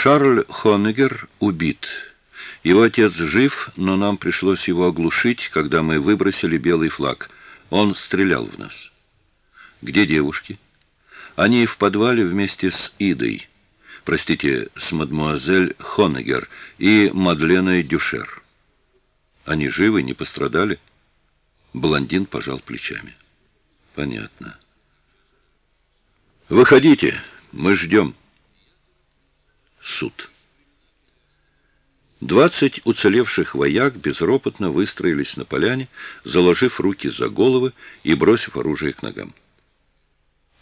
Шарль Хонегер убит. Его отец жив, но нам пришлось его оглушить, когда мы выбросили белый флаг. Он стрелял в нас. Где девушки? Они в подвале вместе с Идой. Простите, с мадмуазель Хонегер и Мадленой Дюшер. Они живы, не пострадали? Блондин пожал плечами. Понятно. Выходите, мы ждем. Суд. Двадцать уцелевших вояк безропотно выстроились на поляне, заложив руки за головы и бросив оружие к ногам.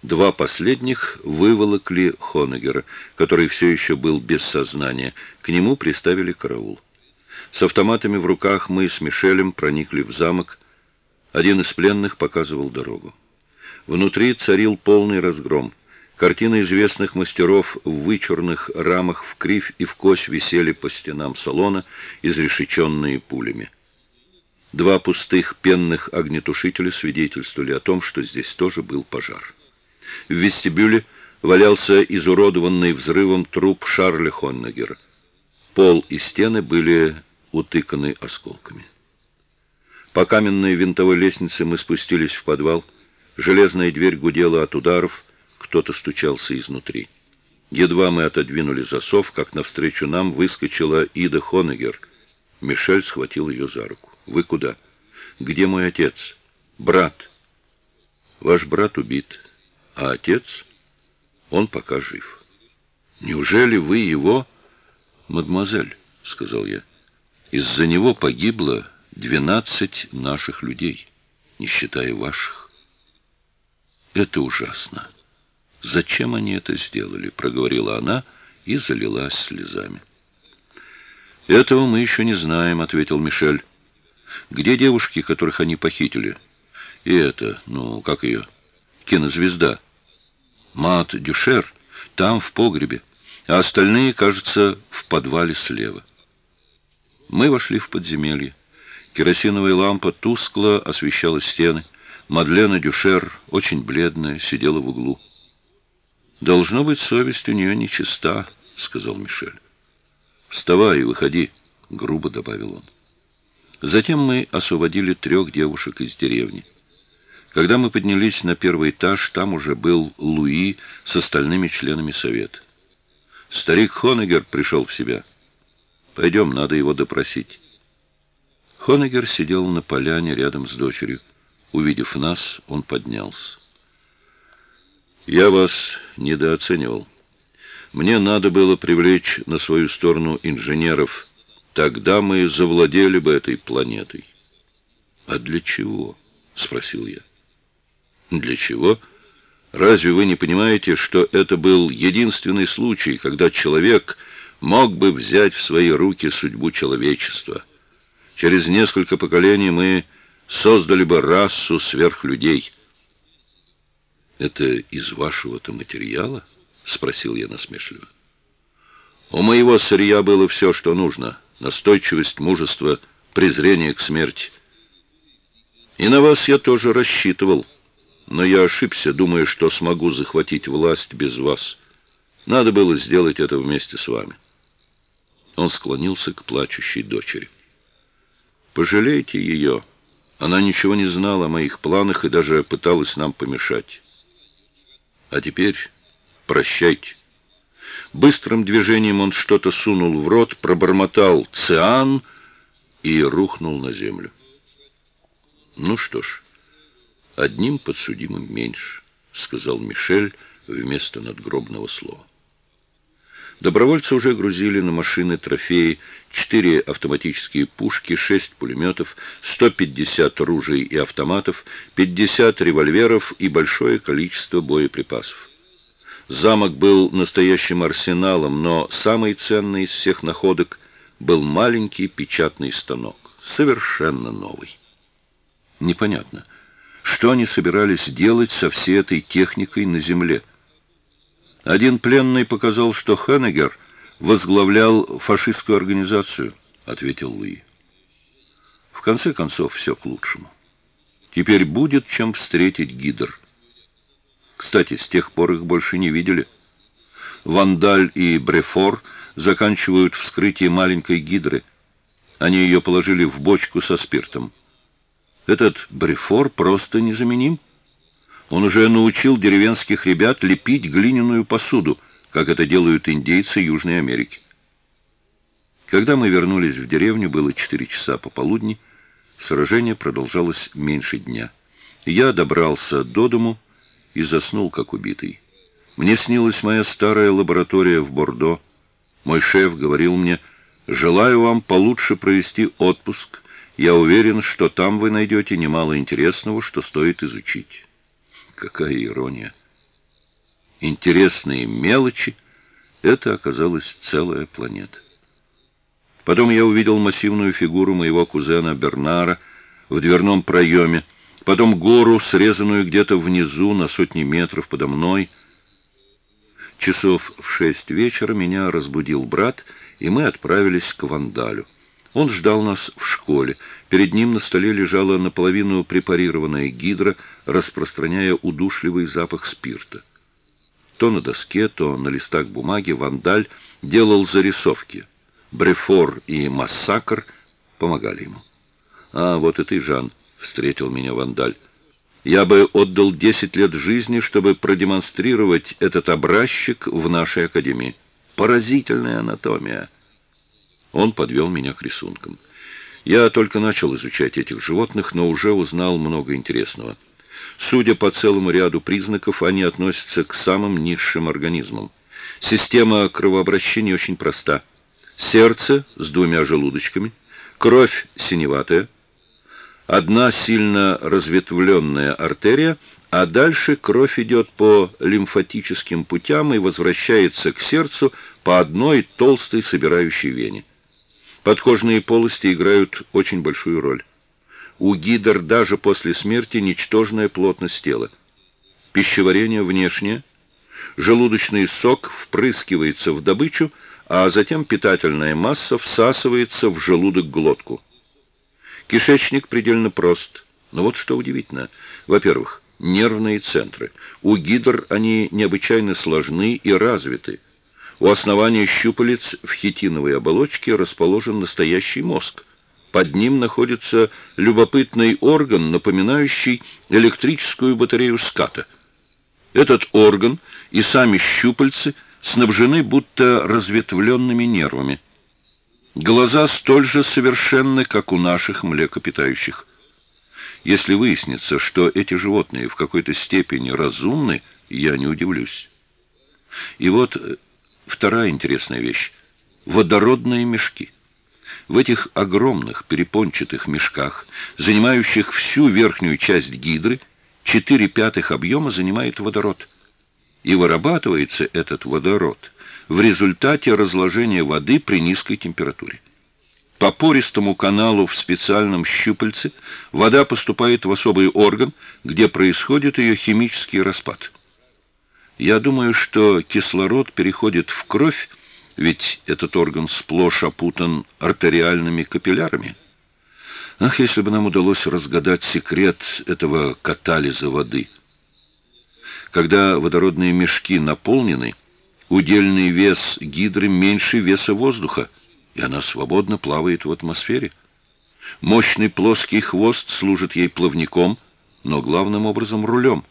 Два последних выволокли Хонегера, который все еще был без сознания. К нему приставили караул. С автоматами в руках мы с Мишелем проникли в замок. Один из пленных показывал дорогу. Внутри царил полный разгром. Картины известных мастеров в вычурных рамах в кривь и в кось висели по стенам салона, изрешеченные пулями. Два пустых пенных огнетушителя свидетельствовали о том, что здесь тоже был пожар. В вестибюле валялся изуродованный взрывом труп Шарля Хоннегера. Пол и стены были утыканы осколками. По каменной винтовой лестнице мы спустились в подвал. Железная дверь гудела от ударов, кто-то стучался изнутри. Едва мы отодвинули засов, как навстречу нам выскочила Ида Хонегер. Мишель схватил ее за руку. «Вы куда?» «Где мой отец?» «Брат». «Ваш брат убит, а отец?» «Он пока жив». «Неужели вы его...» «Мадемуазель», — сказал я, — «из-за него погибло двенадцать наших людей, не считая ваших». «Это ужасно». «Зачем они это сделали?» — проговорила она и залилась слезами. «Этого мы еще не знаем», — ответил Мишель. «Где девушки, которых они похитили?» «И это, ну, как ее? Кинозвезда. Мат Дюшер, там, в погребе, а остальные, кажется, в подвале слева». Мы вошли в подземелье. Керосиновая лампа тускло освещала стены. Мадлена Дюшер, очень бледная, сидела в углу. «Должно быть, совесть у нее нечиста», — сказал Мишель. «Вставай и выходи», — грубо добавил он. Затем мы освободили трех девушек из деревни. Когда мы поднялись на первый этаж, там уже был Луи с остальными членами совета. Старик Хонегер пришел в себя. «Пойдем, надо его допросить». Хонегер сидел на поляне рядом с дочерью. Увидев нас, он поднялся. Я вас недооценивал. Мне надо было привлечь на свою сторону инженеров. Тогда мы завладели бы этой планетой. А для чего? Спросил я. Для чего? Разве вы не понимаете, что это был единственный случай, когда человек мог бы взять в свои руки судьбу человечества? Через несколько поколений мы создали бы расу сверхлюдей — «Это из вашего-то материала?» — спросил я насмешливо. «У моего сырья было все, что нужно. Настойчивость, мужество, презрение к смерти. И на вас я тоже рассчитывал. Но я ошибся, думая, что смогу захватить власть без вас. Надо было сделать это вместе с вами». Он склонился к плачущей дочери. «Пожалейте ее. Она ничего не знала о моих планах и даже пыталась нам помешать». А теперь прощайте. Быстрым движением он что-то сунул в рот, пробормотал «Циан» и рухнул на землю. «Ну что ж, одним подсудимым меньше», — сказал Мишель вместо надгробного слова. Добровольцы уже грузили на машины трофеи, четыре автоматические пушки, шесть пулеметов, 150 ружей и автоматов, 50 револьверов и большое количество боеприпасов. Замок был настоящим арсеналом, но самый ценный из всех находок был маленький печатный станок, совершенно новый. Непонятно, что они собирались делать со всей этой техникой на земле. Один пленный показал, что Хеннегер возглавлял фашистскую организацию, ответил Луи. В конце концов, все к лучшему. Теперь будет чем встретить Гидр. Кстати, с тех пор их больше не видели. Вандаль и Брефор заканчивают вскрытие маленькой гидры. Они ее положили в бочку со спиртом. Этот Брефор просто незаменим. Он уже научил деревенских ребят лепить глиняную посуду, как это делают индейцы Южной Америки. Когда мы вернулись в деревню, было четыре часа пополудни. Сражение продолжалось меньше дня. Я добрался до дому и заснул, как убитый. Мне снилась моя старая лаборатория в Бордо. Мой шеф говорил мне, «Желаю вам получше провести отпуск. Я уверен, что там вы найдете немало интересного, что стоит изучить». Какая ирония! Интересные мелочи — это оказалась целая планета. Потом я увидел массивную фигуру моего кузена Бернара в дверном проеме, потом гору, срезанную где-то внизу на сотни метров подо мной. Часов в шесть вечера меня разбудил брат, и мы отправились к Вандалю. Он ждал нас в школе. Перед ним на столе лежала наполовину препарированная гидра, распространяя удушливый запах спирта. То на доске, то на листах бумаги Вандаль делал зарисовки — Брефор и Массакр помогали ему. «А, вот и ты, Жан», — встретил меня Вандаль. «Я бы отдал десять лет жизни, чтобы продемонстрировать этот образчик в нашей академии. Поразительная анатомия». Он подвел меня к рисункам. Я только начал изучать этих животных, но уже узнал много интересного. Судя по целому ряду признаков, они относятся к самым низшим организмам. Система кровообращения очень проста — сердце с двумя желудочками, кровь синеватая, одна сильно разветвленная артерия, а дальше кровь идет по лимфатическим путям и возвращается к сердцу по одной толстой собирающей вене. Подкожные полости играют очень большую роль. У гидр даже после смерти ничтожная плотность тела. Пищеварение внешнее, желудочный сок впрыскивается в добычу, а затем питательная масса всасывается в желудок-глотку. Кишечник предельно прост, но вот что удивительно. Во-первых, нервные центры. У гидр они необычайно сложны и развиты. У основания щупалец в хитиновой оболочке расположен настоящий мозг. Под ним находится любопытный орган, напоминающий электрическую батарею ската. Этот орган и сами щупальцы – снабжены будто разветвленными нервами. Глаза столь же совершенны, как у наших млекопитающих. Если выяснится, что эти животные в какой-то степени разумны, я не удивлюсь. И вот э, вторая интересная вещь — водородные мешки. В этих огромных перепончатых мешках, занимающих всю верхнюю часть гидры, четыре пятых объема занимает водород — и вырабатывается этот водород в результате разложения воды при низкой температуре. По пористому каналу в специальном щупальце вода поступает в особый орган, где происходит ее химический распад. Я думаю, что кислород переходит в кровь, ведь этот орган сплошь опутан артериальными капиллярами. Ах, если бы нам удалось разгадать секрет этого катализа воды – когда водородные мешки наполнены, удельный вес гидры меньше веса воздуха, и она свободно плавает в атмосфере. Мощный плоский хвост служит ей плавником, но главным образом рулем.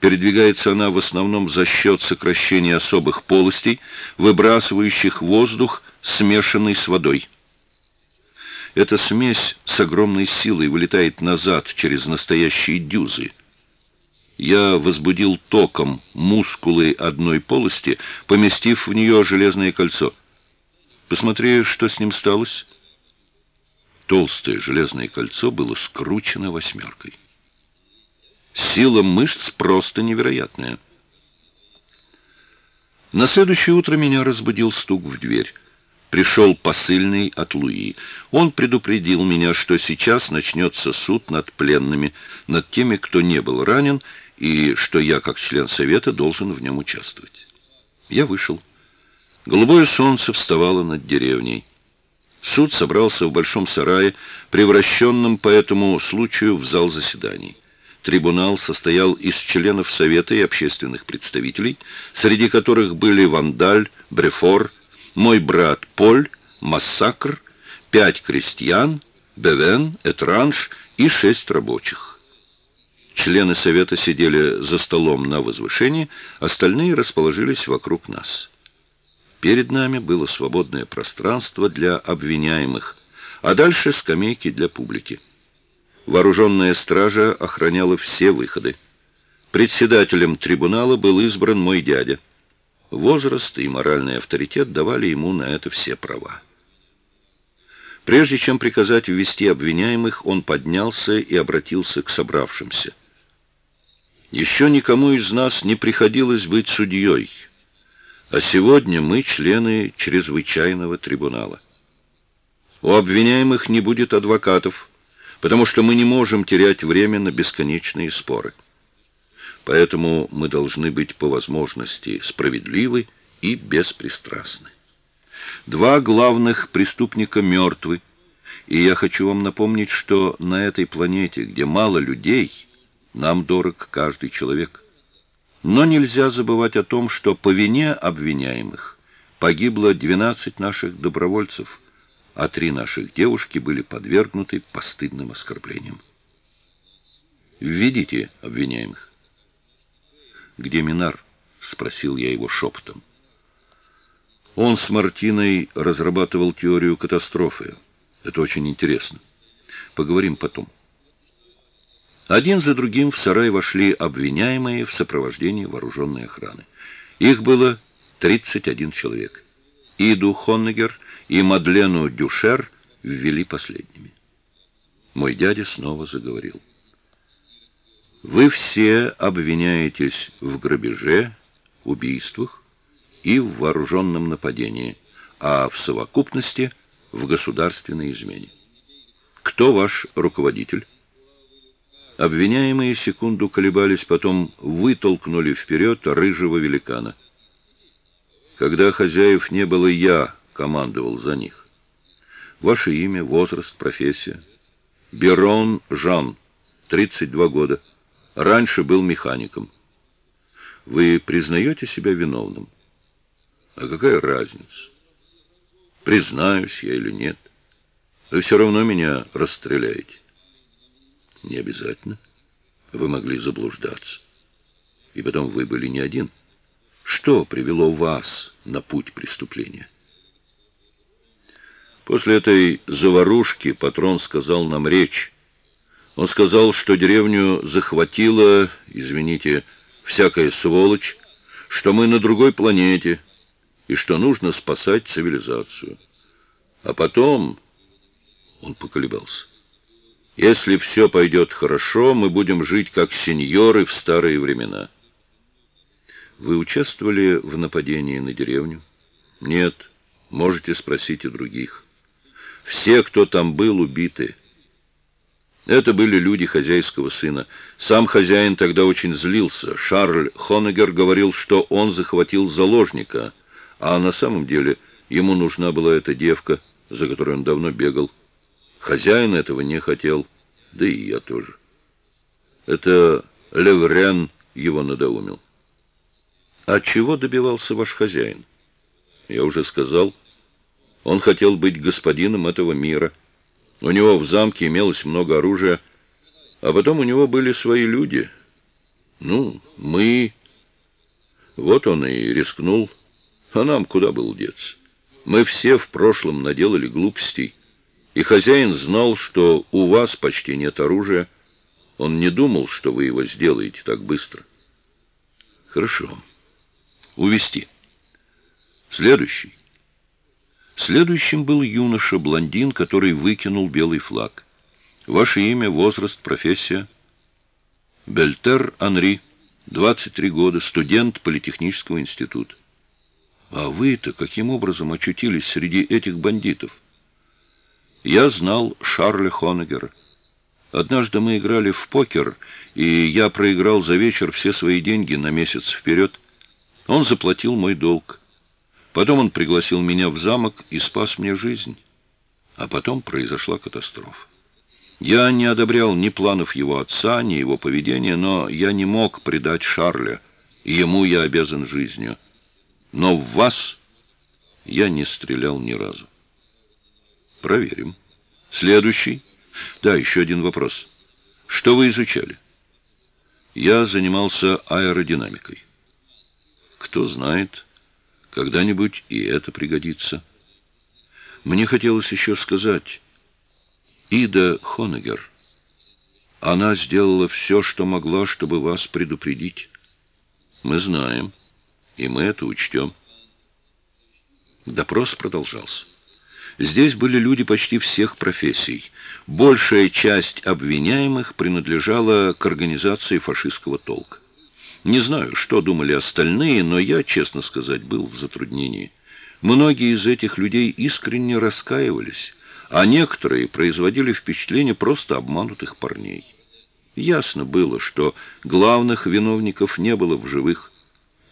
Передвигается она в основном за счет сокращения особых полостей, выбрасывающих воздух, смешанный с водой. Эта смесь с огромной силой вылетает назад через настоящие дюзы я возбудил током мускулы одной полости, поместив в нее железное кольцо. Посмотри, что с ним сталось. Толстое железное кольцо было скручено восьмеркой. Сила мышц просто невероятная. На следующее утро меня разбудил стук в дверь. Пришел посыльный от Луи. Он предупредил меня, что сейчас начнется суд над пленными, над теми, кто не был ранен, и что я, как член совета, должен в нем участвовать. Я вышел. Голубое солнце вставало над деревней. Суд собрался в большом сарае, превращенном по этому случаю в зал заседаний. Трибунал состоял из членов Совета и общественных представителей, среди которых были Вандаль, Брефор, мой брат Поль, массакр, пять крестьян, Бевен, Этранж и шесть рабочих. Члены совета сидели за столом на возвышении, остальные расположились вокруг нас. Перед нами было свободное пространство для обвиняемых, а дальше скамейки для публики. Вооруженная стража охраняла все выходы. Председателем трибунала был избран мой дядя. Возраст и моральный авторитет давали ему на это все права. Прежде чем приказать ввести обвиняемых, он поднялся и обратился к собравшимся. «Еще никому из нас не приходилось быть судьей, а сегодня мы члены чрезвычайного трибунала. У обвиняемых не будет адвокатов, потому что мы не можем терять время на бесконечные споры. Поэтому мы должны быть по возможности справедливы и беспристрастны. Два главных преступника мертвы, и я хочу вам напомнить, что на этой планете, где мало людей, нам дорог каждый человек. Но нельзя забывать о том, что по вине обвиняемых погибло 12 наших добровольцев, а три наших девушки были подвергнуты постыдным оскорблениям. «Введите обвиняемых». «Где Минар?» — спросил я его шепотом. Он с Мартиной разрабатывал теорию катастрофы. Это очень интересно. Поговорим потом. Один за другим в сарай вошли обвиняемые в сопровождении вооруженной охраны. Их было 31 человек. Иду Хоннегер и Мадлену Дюшер ввели последними. Мой дядя снова заговорил. «Вы все обвиняетесь в грабеже, убийствах, и в вооруженном нападении, а в совокупности в государственной измене. Кто ваш руководитель? Обвиняемые секунду колебались, потом вытолкнули вперед рыжего великана. Когда хозяев не было, я командовал за них. Ваше имя, возраст, профессия. Берон Жан, 32 года. Раньше был механиком. Вы признаете себя виновным? А какая разница? Признаюсь я или нет. Вы все равно меня расстреляете. Не обязательно. Вы могли заблуждаться. И потом вы были не один. Что привело вас на путь преступления? После этой заварушки патрон сказал нам речь. Он сказал, что деревню захватила, извините, всякая сволочь, что мы на другой планете, и что нужно спасать цивилизацию. А потом... Он поколебался. Если все пойдет хорошо, мы будем жить как сеньоры в старые времена. Вы участвовали в нападении на деревню? Нет. Можете спросить и других. Все, кто там был, убиты. Это были люди хозяйского сына. Сам хозяин тогда очень злился. Шарль Хонегер говорил, что он захватил заложника — а на самом деле ему нужна была эта девка, за которой он давно бегал. Хозяин этого не хотел, да и я тоже. Это Леврен его надоумил. А чего добивался ваш хозяин? Я уже сказал. Он хотел быть господином этого мира. У него в замке имелось много оружия, а потом у него были свои люди. Ну, мы... Вот он и рискнул а нам куда было деться? Мы все в прошлом наделали глупостей, и хозяин знал, что у вас почти нет оружия. Он не думал, что вы его сделаете так быстро. Хорошо. Увести. Следующий. Следующим был юноша-блондин, который выкинул белый флаг. Ваше имя, возраст, профессия? Бельтер Анри, 23 года, студент Политехнического института. А вы-то каким образом очутились среди этих бандитов? Я знал Шарля Хонегера. Однажды мы играли в покер, и я проиграл за вечер все свои деньги на месяц вперед. Он заплатил мой долг. Потом он пригласил меня в замок и спас мне жизнь. А потом произошла катастрофа. Я не одобрял ни планов его отца, ни его поведения, но я не мог предать Шарля, и ему я обязан жизнью. Но в вас Я не стрелял ни разу. Проверим. Следующий. Да, еще один вопрос. Что вы изучали? Я занимался аэродинамикой. Кто знает, когда-нибудь и это пригодится. Мне хотелось еще сказать. Ида Хонегер. Она сделала все, что могла, чтобы вас предупредить. Мы знаем, и мы это учтем. Допрос продолжался. Здесь были люди почти всех профессий. Большая часть обвиняемых принадлежала к организации фашистского толка. Не знаю, что думали остальные, но я, честно сказать, был в затруднении. Многие из этих людей искренне раскаивались, а некоторые производили впечатление просто обманутых парней. Ясно было, что главных виновников не было в живых.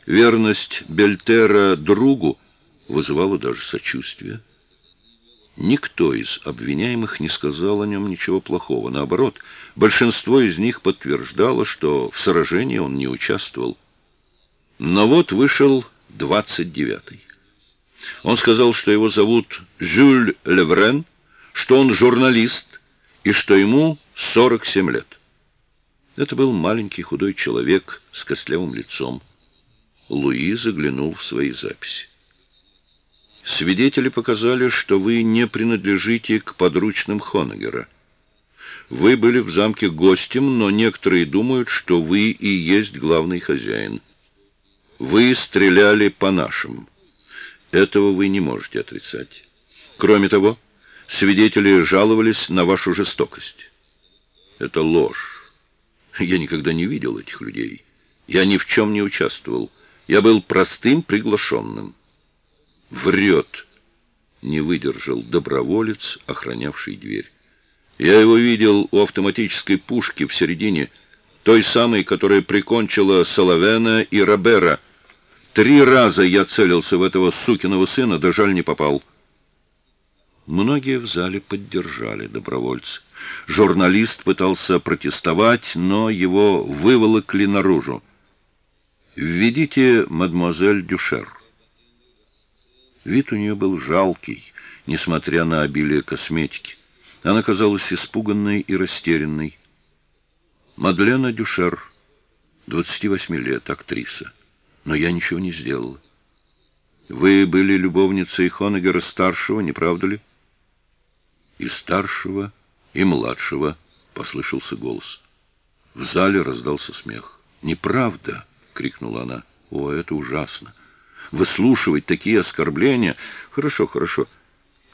Верность Бельтера другу вызывала даже сочувствие. Никто из обвиняемых не сказал о нем ничего плохого. Наоборот, большинство из них подтверждало, что в сражении он не участвовал. Но вот вышел двадцать девятый. Он сказал, что его зовут Жюль Леврен, что он журналист и что ему 47 лет. Это был маленький худой человек с костлявым лицом. Луи заглянул в свои записи. Свидетели показали, что вы не принадлежите к подручным Хонегера. Вы были в замке гостем, но некоторые думают, что вы и есть главный хозяин. Вы стреляли по нашим. Этого вы не можете отрицать. Кроме того, свидетели жаловались на вашу жестокость. Это ложь. Я никогда не видел этих людей. Я ни в чем не участвовал. Я был простым приглашенным. Врет. Не выдержал доброволец, охранявший дверь. Я его видел у автоматической пушки в середине, той самой, которая прикончила Соловена и Робера. Три раза я целился в этого сукиного сына, да жаль не попал. Многие в зале поддержали добровольца. Журналист пытался протестовать, но его выволокли наружу. «Введите мадемуазель Дюшер». Вид у нее был жалкий, несмотря на обилие косметики. Она казалась испуганной и растерянной. Мадлена Дюшер, 28 лет, актриса. Но я ничего не сделала. Вы были любовницей Хонегера-старшего, не правда ли? И старшего, и младшего, — послышался голос. В зале раздался смех. «Неправда!» — крикнула она. «О, это ужасно! Выслушивать такие оскорбления. Хорошо, хорошо.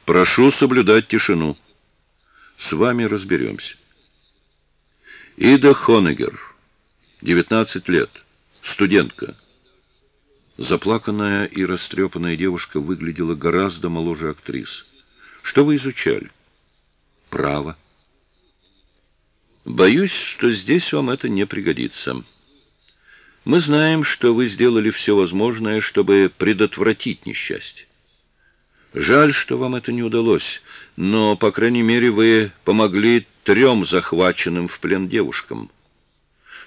Прошу соблюдать тишину. С вами разберемся. Ида Хонегер, 19 лет, студентка. Заплаканная и растрепанная девушка выглядела гораздо моложе актрис. Что вы изучали? Право. Боюсь, что здесь вам это не пригодится. Мы знаем, что вы сделали все возможное, чтобы предотвратить несчастье. Жаль, что вам это не удалось, но, по крайней мере, вы помогли трем захваченным в плен девушкам.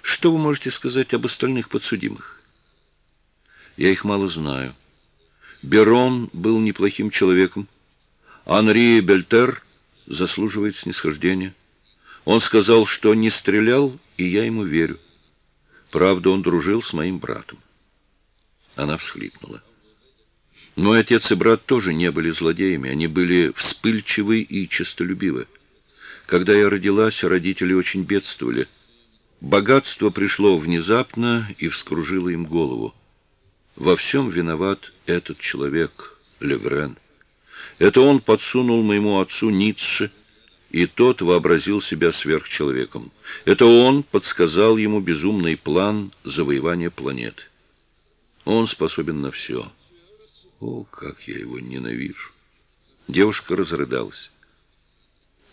Что вы можете сказать об остальных подсудимых? Я их мало знаю. Берон был неплохим человеком. Анри Бельтер заслуживает снисхождения. Он сказал, что не стрелял, и я ему верю. Правда, он дружил с моим братом. Она всхлипнула. Мой отец и брат тоже не были злодеями, они были вспыльчивы и честолюбивы. Когда я родилась, родители очень бедствовали. Богатство пришло внезапно и вскружило им голову. Во всем виноват этот человек, Леврен. Это он подсунул моему отцу Ницше, и тот вообразил себя сверхчеловеком. Это он подсказал ему безумный план завоевания планеты. Он способен на все. О, как я его ненавижу! Девушка разрыдалась.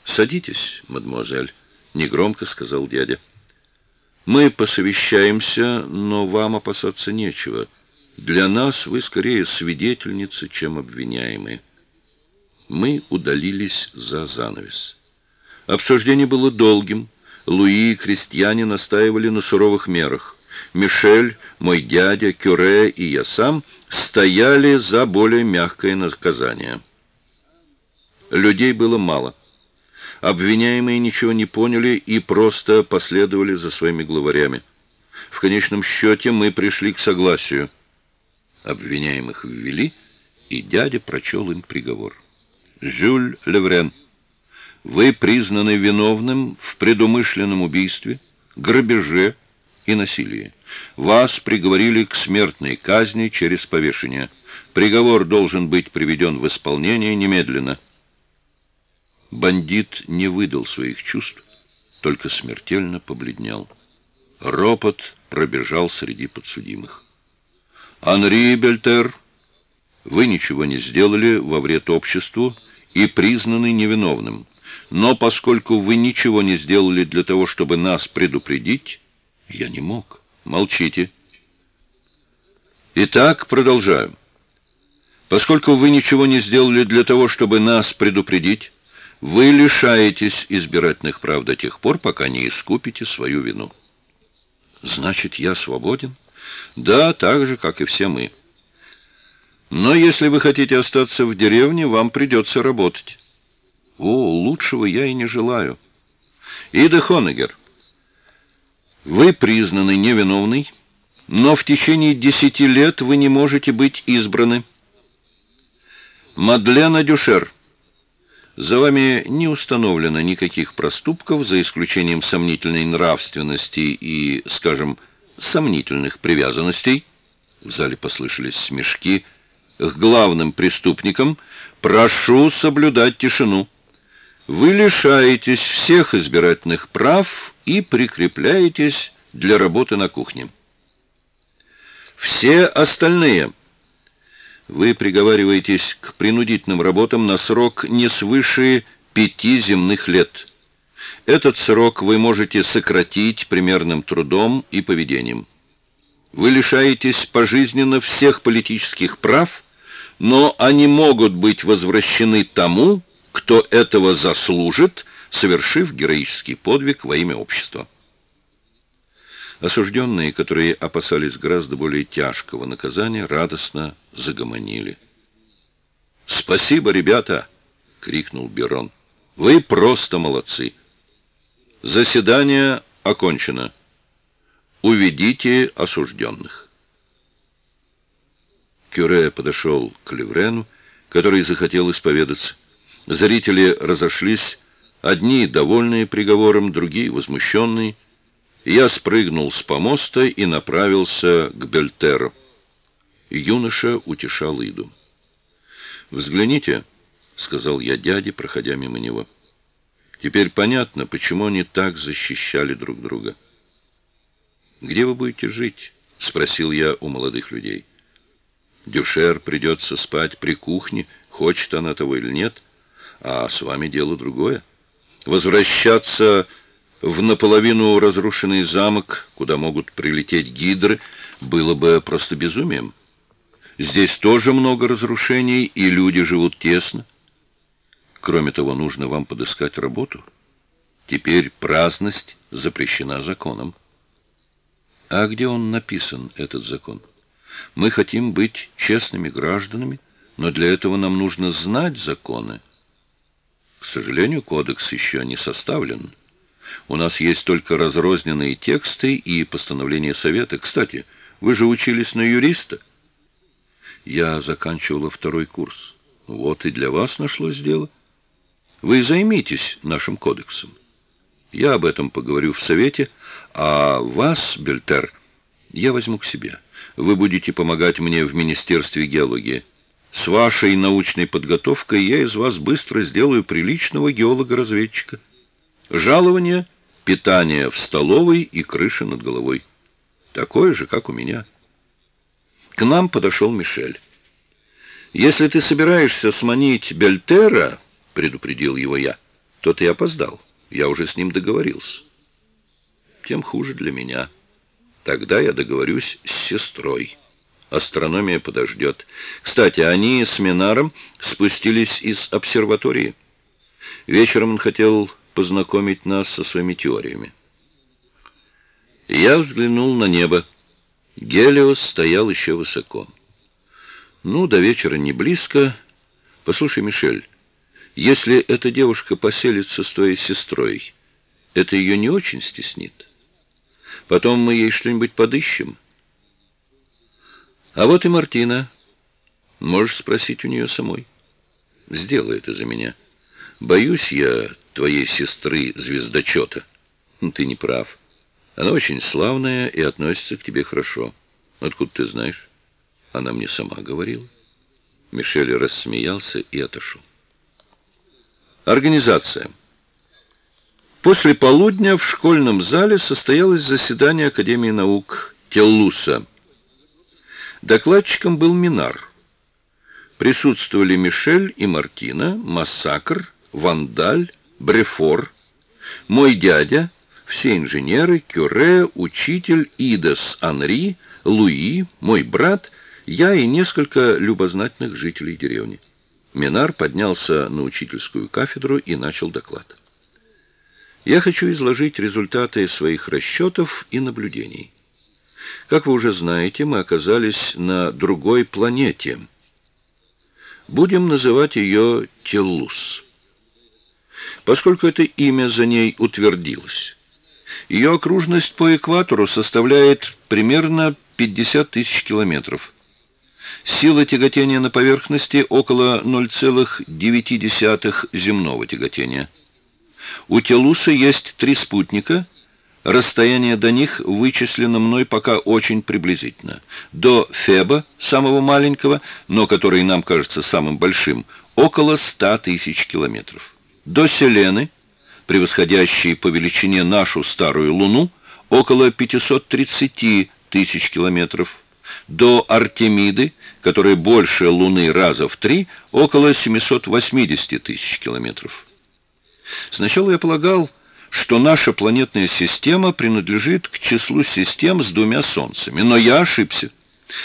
«Садитесь, мадемуазель», — негромко сказал дядя. «Мы посовещаемся, но вам опасаться нечего. Для нас вы скорее свидетельницы, чем обвиняемые». Мы удалились за занавес. Обсуждение было долгим. Луи и крестьяне настаивали на суровых мерах. Мишель, мой дядя, Кюре и я сам стояли за более мягкое наказание. Людей было мало. Обвиняемые ничего не поняли и просто последовали за своими главарями. В конечном счете мы пришли к согласию. Обвиняемых ввели, и дядя прочел им приговор. Жюль Леврен, вы признаны виновным в предумышленном убийстве, грабеже и насилии. Вас приговорили к смертной казни через повешение. Приговор должен быть приведен в исполнение немедленно. Бандит не выдал своих чувств, только смертельно побледнел. Ропот пробежал среди подсудимых. «Анри Бельтер, вы ничего не сделали во вред обществу и признаны невиновным. Но поскольку вы ничего не сделали для того, чтобы нас предупредить, я не мог. Молчите. Итак, продолжаем. Поскольку вы ничего не сделали для того, чтобы нас предупредить, вы лишаетесь избирательных прав до тех пор, пока не искупите свою вину. Значит, я свободен? Да, так же, как и все мы. Но если вы хотите остаться в деревне, вам придется работать. О, лучшего я и не желаю. Ида Хонегер, вы признаны невиновной, но в течение десяти лет вы не можете быть избраны. Мадлена Дюшер, за вами не установлено никаких проступков, за исключением сомнительной нравственности и, скажем, сомнительных привязанностей. В зале послышались смешки. К главным преступникам прошу соблюдать тишину вы лишаетесь всех избирательных прав и прикрепляетесь для работы на кухне. Все остальные вы приговариваетесь к принудительным работам на срок не свыше пяти земных лет. Этот срок вы можете сократить примерным трудом и поведением. Вы лишаетесь пожизненно всех политических прав, но они могут быть возвращены тому, кто этого заслужит, совершив героический подвиг во имя общества. Осужденные, которые опасались гораздо более тяжкого наказания, радостно загомонили. «Спасибо, ребята!» — крикнул Берон. «Вы просто молодцы! Заседание окончено. Уведите осужденных». Кюре подошел к Леврену, который захотел исповедаться. Зрители разошлись, одни довольные приговором, другие возмущенные. Я спрыгнул с помоста и направился к Бельтеру. Юноша утешал Иду. «Взгляните», — сказал я дяде, проходя мимо него. «Теперь понятно, почему они так защищали друг друга». «Где вы будете жить?» — спросил я у молодых людей. «Дюшер придется спать при кухне, хочет она того или нет». А с вами дело другое. Возвращаться в наполовину разрушенный замок, куда могут прилететь гидры, было бы просто безумием. Здесь тоже много разрушений, и люди живут тесно. Кроме того, нужно вам подыскать работу. Теперь праздность запрещена законом. А где он написан, этот закон? Мы хотим быть честными гражданами, но для этого нам нужно знать законы. К сожалению, кодекс еще не составлен. У нас есть только разрозненные тексты и постановления Совета. Кстати, вы же учились на юриста? Я заканчивала второй курс. Вот и для вас нашлось дело. Вы займитесь нашим кодексом. Я об этом поговорю в Совете, а вас, Бельтер, я возьму к себе. Вы будете помогать мне в Министерстве геологии. С вашей научной подготовкой я из вас быстро сделаю приличного геолога-разведчика. Жалование, питание в столовой и крыша над головой. Такое же, как у меня. К нам подошел Мишель. «Если ты собираешься сманить Бельтера, — предупредил его я, — то ты опоздал. Я уже с ним договорился. Тем хуже для меня. Тогда я договорюсь с сестрой». Астрономия подождет. Кстати, они с Минаром спустились из обсерватории. Вечером он хотел познакомить нас со своими теориями. Я взглянул на небо. Гелиос стоял еще высоко. Ну, до вечера не близко. Послушай, Мишель, если эта девушка поселится с твоей сестрой, это ее не очень стеснит. Потом мы ей что-нибудь подыщем. А вот и Мартина. Можешь спросить у нее самой. Сделай это за меня. Боюсь я твоей сестры звездочета. Ты не прав. Она очень славная и относится к тебе хорошо. Откуда ты знаешь? Она мне сама говорила. Мишель рассмеялся и отошел. Организация. После полудня в школьном зале состоялось заседание Академии наук Теллуса. Докладчиком был Минар. Присутствовали Мишель и Мартина, Массакр, Вандаль, Брефор, мой дядя, все инженеры, Кюре, учитель, Идас, Анри, Луи, мой брат, я и несколько любознательных жителей деревни. Минар поднялся на учительскую кафедру и начал доклад. Я хочу изложить результаты своих расчетов и наблюдений. Как вы уже знаете, мы оказались на другой планете. Будем называть ее Теллус. Поскольку это имя за ней утвердилось. Ее окружность по экватору составляет примерно 50 тысяч километров. Сила тяготения на поверхности около 0,9 земного тяготения. У Телуса есть три спутника. Расстояние до них вычислено мной пока очень приблизительно. До Феба, самого маленького, но который нам кажется самым большим, около 100 тысяч километров. До Селены, превосходящей по величине нашу старую Луну, около 530 тысяч километров до Артемиды, которая больше Луны раза в три, около 780 тысяч километров. Сначала я полагал, что наша планетная система принадлежит к числу систем с двумя Солнцами, но я ошибся.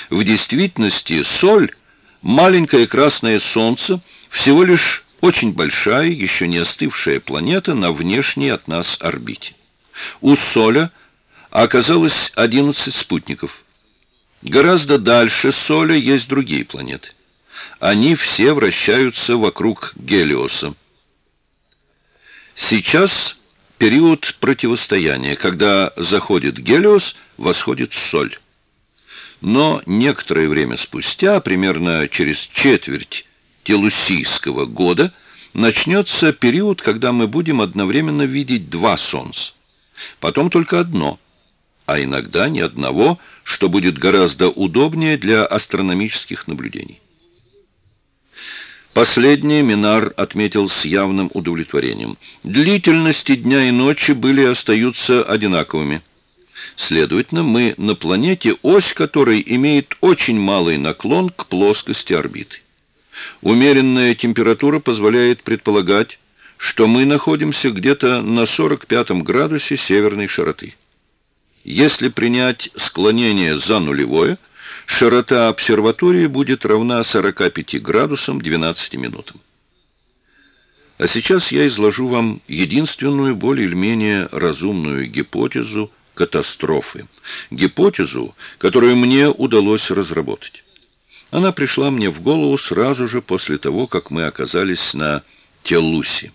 В действительности Соль, маленькое красное Солнце, всего лишь очень большая, еще не остывшая планета на внешней от нас орбите. У Соля оказалось 11 спутников – Гораздо дальше Соля есть другие планеты. Они все вращаются вокруг Гелиоса. Сейчас период противостояния, когда заходит Гелиос, восходит Соль. Но некоторое время спустя, примерно через четверть Телусийского года, начнется период, когда мы будем одновременно видеть два Солнца. Потом только одно – а иногда ни одного, что будет гораздо удобнее для астрономических наблюдений. Последнее Минар отметил с явным удовлетворением. Длительности дня и ночи были и остаются одинаковыми. Следовательно, мы на планете, ось которой имеет очень малый наклон к плоскости орбиты. Умеренная температура позволяет предполагать, что мы находимся где-то на 45 градусе северной широты. Если принять склонение за нулевое, широта обсерватории будет равна 45 градусам 12 минутам. А сейчас я изложу вам единственную более или менее разумную гипотезу катастрофы. Гипотезу, которую мне удалось разработать. Она пришла мне в голову сразу же после того, как мы оказались на Телусе.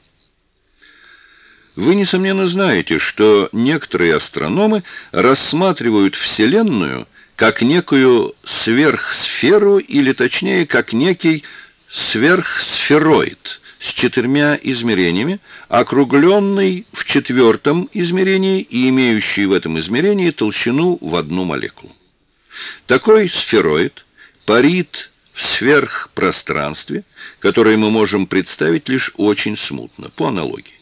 Вы, несомненно, знаете, что некоторые астрономы рассматривают Вселенную как некую сверхсферу, или точнее, как некий сверхсфероид с четырьмя измерениями, округленный в четвертом измерении и имеющий в этом измерении толщину в одну молекулу. Такой сфероид парит в сверхпространстве, которое мы можем представить лишь очень смутно, по аналогии.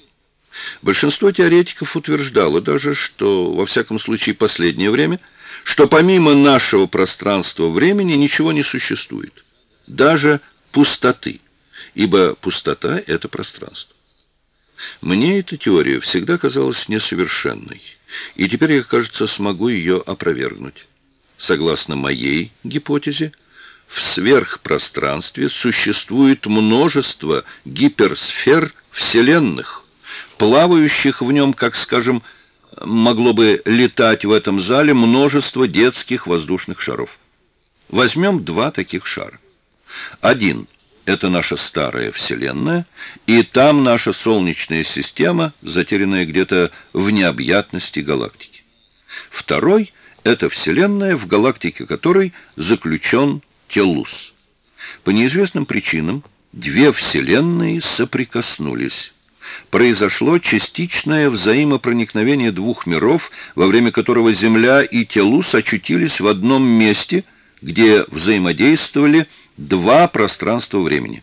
Большинство теоретиков утверждало даже, что, во всяком случае, последнее время, что помимо нашего пространства-времени ничего не существует. Даже пустоты, ибо пустота — это пространство. Мне эта теория всегда казалась несовершенной, и теперь я, кажется, смогу ее опровергнуть. Согласно моей гипотезе, в сверхпространстве существует множество гиперсфер вселенных, плавающих в нем, как, скажем, могло бы летать в этом зале множество детских воздушных шаров. Возьмем два таких шара. Один — это наша старая Вселенная, и там наша Солнечная система, затерянная где-то в необъятности галактики. Второй — это Вселенная, в галактике которой заключен Телус. По неизвестным причинам две Вселенные соприкоснулись произошло частичное взаимопроникновение двух миров, во время которого Земля и Телус очутились в одном месте, где взаимодействовали два пространства времени.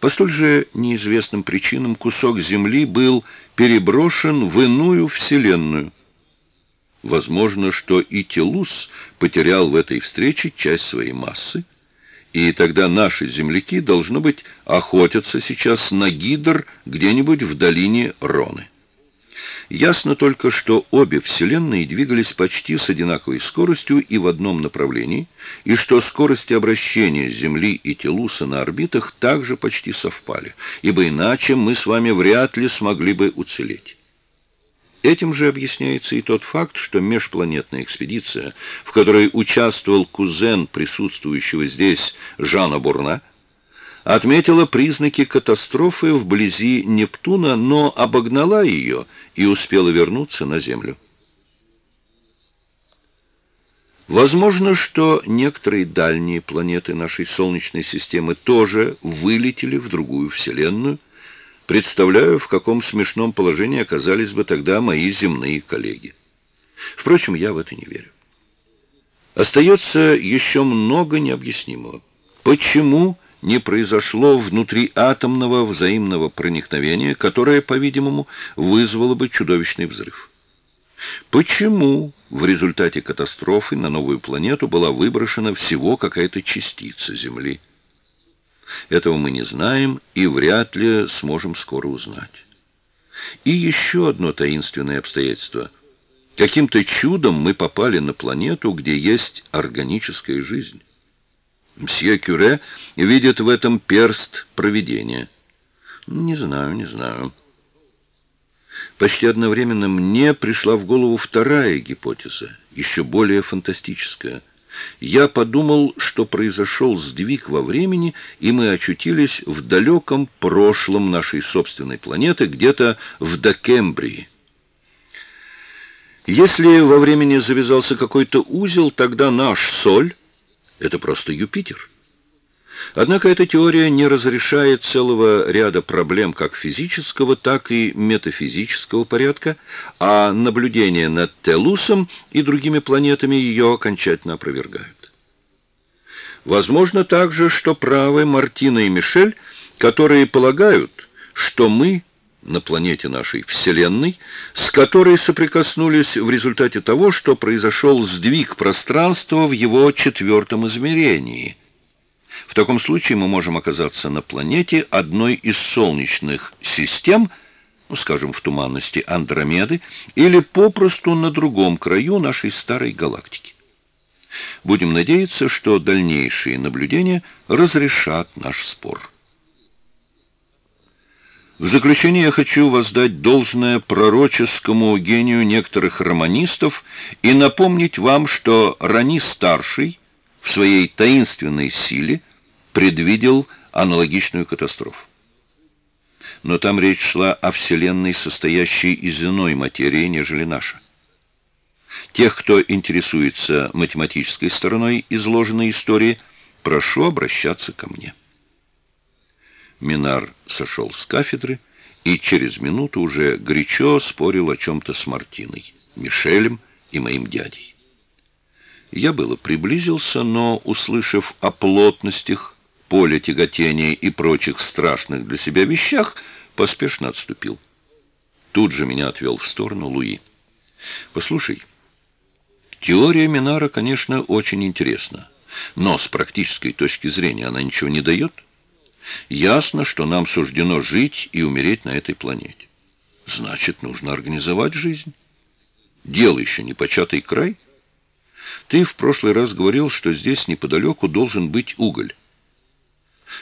По столь же неизвестным причинам кусок Земли был переброшен в иную Вселенную. Возможно, что и Телус потерял в этой встрече часть своей массы, и тогда наши земляки, должно быть, охотятся сейчас на гидр где-нибудь в долине Роны. Ясно только, что обе вселенные двигались почти с одинаковой скоростью и в одном направлении, и что скорости обращения Земли и Телуса на орбитах также почти совпали, ибо иначе мы с вами вряд ли смогли бы уцелеть. Этим же объясняется и тот факт, что межпланетная экспедиция, в которой участвовал кузен присутствующего здесь Жана Бурна, отметила признаки катастрофы вблизи Нептуна, но обогнала ее и успела вернуться на Землю. Возможно, что некоторые дальние планеты нашей Солнечной системы тоже вылетели в другую Вселенную, Представляю, в каком смешном положении оказались бы тогда мои земные коллеги. Впрочем, я в это не верю. Остается еще много необъяснимого. Почему не произошло внутриатомного взаимного проникновения, которое, по-видимому, вызвало бы чудовищный взрыв? Почему в результате катастрофы на новую планету была выброшена всего какая-то частица Земли? Этого мы не знаем и вряд ли сможем скоро узнать. И еще одно таинственное обстоятельство. Каким-то чудом мы попали на планету, где есть органическая жизнь. Мсье Кюре видит в этом перст провидения. Не знаю, не знаю. Почти одновременно мне пришла в голову вторая гипотеза, еще более фантастическая – я подумал, что произошел сдвиг во времени, и мы очутились в далеком прошлом нашей собственной планеты, где-то в Докембрии. Если во времени завязался какой-то узел, тогда наш Соль — это просто Юпитер. Однако эта теория не разрешает целого ряда проблем как физического, так и метафизического порядка, а наблюдения над Телусом и другими планетами ее окончательно опровергают. Возможно также, что правы Мартина и Мишель, которые полагают, что мы на планете нашей Вселенной, с которой соприкоснулись в результате того, что произошел сдвиг пространства в его четвертом измерении – в таком случае мы можем оказаться на планете одной из солнечных систем, ну, скажем, в туманности Андромеды, или попросту на другом краю нашей старой галактики. Будем надеяться, что дальнейшие наблюдения разрешат наш спор. В заключение я хочу воздать должное пророческому гению некоторых романистов и напомнить вам, что Рани-старший в своей таинственной силе предвидел аналогичную катастрофу. Но там речь шла о Вселенной, состоящей из иной материи, нежели наша. Тех, кто интересуется математической стороной изложенной истории, прошу обращаться ко мне. Минар сошел с кафедры и через минуту уже горячо спорил о чем-то с Мартиной, Мишелем и моим дядей. Я было приблизился, но, услышав о плотностях поле тяготения и прочих страшных для себя вещах, поспешно отступил. Тут же меня отвел в сторону Луи. «Послушай, теория Минара, конечно, очень интересна, но с практической точки зрения она ничего не дает. Ясно, что нам суждено жить и умереть на этой планете. Значит, нужно организовать жизнь. Дело еще не початый край. Ты в прошлый раз говорил, что здесь неподалеку должен быть уголь.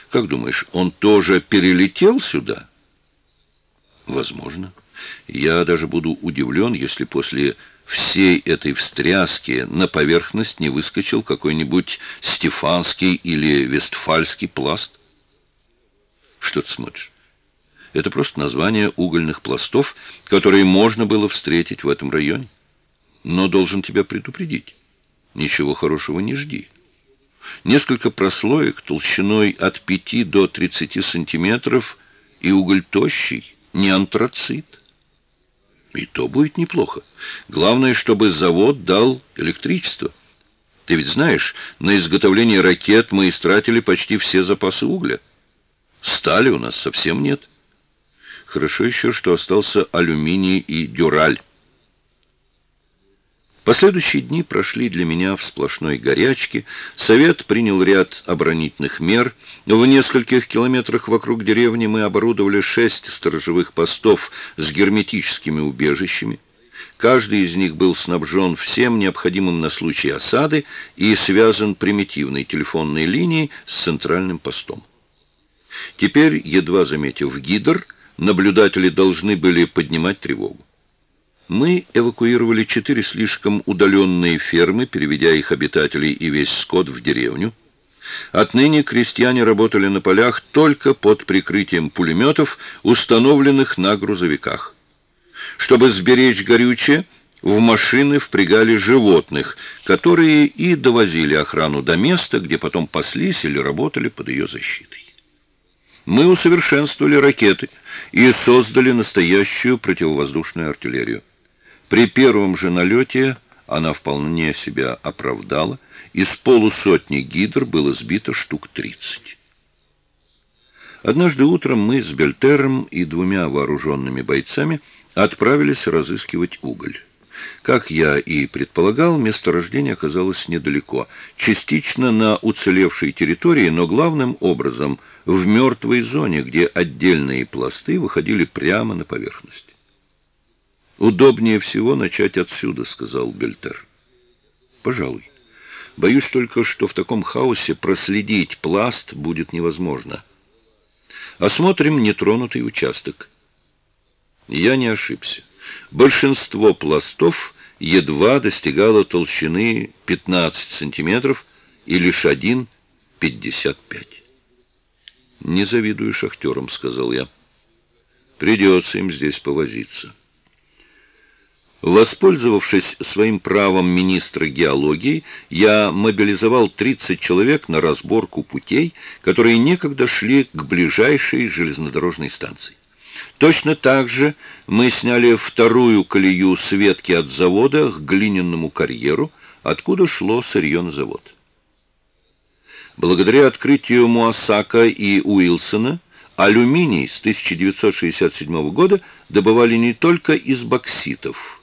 Как думаешь, он тоже перелетел сюда? Возможно. Я даже буду удивлен, если после всей этой встряски на поверхность не выскочил какой-нибудь стефанский или вестфальский пласт. Что ты смотришь? Это просто название угольных пластов, которые можно было встретить в этом районе. Но должен тебя предупредить. Ничего хорошего не жди. Несколько прослоек толщиной от 5 до 30 сантиметров и уголь тощий, не антрацит. И то будет неплохо. Главное, чтобы завод дал электричество. Ты ведь знаешь, на изготовление ракет мы истратили почти все запасы угля. Стали у нас совсем нет. Хорошо еще, что остался алюминий и дюраль. Последующие дни прошли для меня в сплошной горячке. Совет принял ряд оборонительных мер. В нескольких километрах вокруг деревни мы оборудовали шесть сторожевых постов с герметическими убежищами. Каждый из них был снабжен всем необходимым на случай осады и связан примитивной телефонной линией с центральным постом. Теперь, едва заметив гидр, наблюдатели должны были поднимать тревогу. Мы эвакуировали четыре слишком удаленные фермы, переведя их обитателей и весь скот в деревню. Отныне крестьяне работали на полях только под прикрытием пулеметов, установленных на грузовиках. Чтобы сберечь горючее, в машины впрягали животных, которые и довозили охрану до места, где потом паслись или работали под ее защитой. Мы усовершенствовали ракеты и создали настоящую противовоздушную артиллерию. При первом же налете она вполне себя оправдала, из полусотни гидр было сбито штук тридцать. Однажды утром мы с Бельтером и двумя вооруженными бойцами отправились разыскивать уголь. Как я и предполагал, месторождение оказалось недалеко, частично на уцелевшей территории, но главным образом в мертвой зоне, где отдельные пласты выходили прямо на поверхность. «Удобнее всего начать отсюда», — сказал Бельтер. «Пожалуй. Боюсь только, что в таком хаосе проследить пласт будет невозможно. Осмотрим нетронутый участок». Я не ошибся. Большинство пластов едва достигало толщины 15 сантиметров и лишь один — 55. «Не завидую шахтерам», — сказал я. «Придется им здесь повозиться». Воспользовавшись своим правом министра геологии, я мобилизовал 30 человек на разборку путей, которые некогда шли к ближайшей железнодорожной станции. Точно так же мы сняли вторую колею с ветки от завода к глиняному карьеру, откуда шло сырье на завод. Благодаря открытию Муасака и Уилсона алюминий с 1967 года добывали не только из бокситов –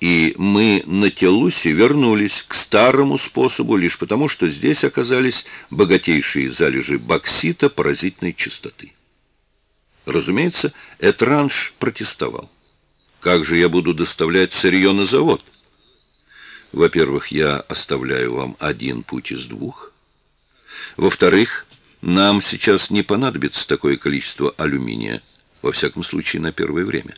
и мы на Телусе вернулись к старому способу лишь потому, что здесь оказались богатейшие залежи боксита поразительной чистоты. Разумеется, Этранж протестовал. Как же я буду доставлять сырье на завод? Во-первых, я оставляю вам один путь из двух. Во-вторых, нам сейчас не понадобится такое количество алюминия, во всяком случае на первое время.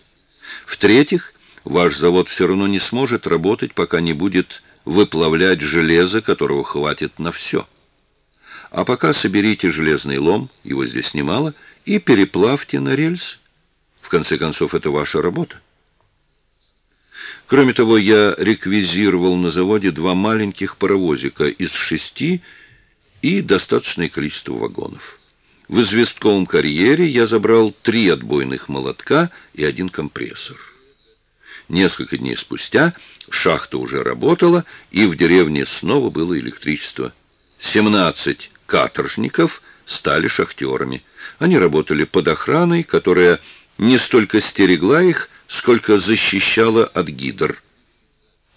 В-третьих, Ваш завод все равно не сможет работать, пока не будет выплавлять железо, которого хватит на все. А пока соберите железный лом, его здесь немало, и переплавьте на рельс. В конце концов, это ваша работа. Кроме того, я реквизировал на заводе два маленьких паровозика из шести и достаточное количество вагонов. В известковом карьере я забрал три отбойных молотка и один компрессор. Несколько дней спустя шахта уже работала, и в деревне снова было электричество. Семнадцать каторжников стали шахтерами. Они работали под охраной, которая не столько стерегла их, сколько защищала от гидр.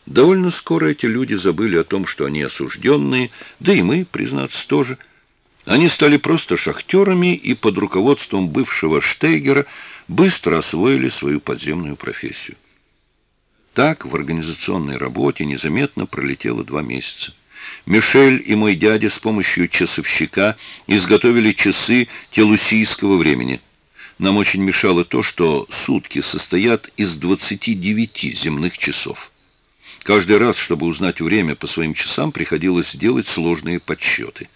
Довольно скоро эти люди забыли о том, что они осужденные, да и мы, признаться, тоже. Они стали просто шахтерами и под руководством бывшего Штейгера быстро освоили свою подземную профессию. Так в организационной работе незаметно пролетело два месяца. Мишель и мой дядя с помощью часовщика изготовили часы телусийского времени. Нам очень мешало то, что сутки состоят из 29 земных часов. Каждый раз, чтобы узнать время по своим часам, приходилось делать сложные подсчеты.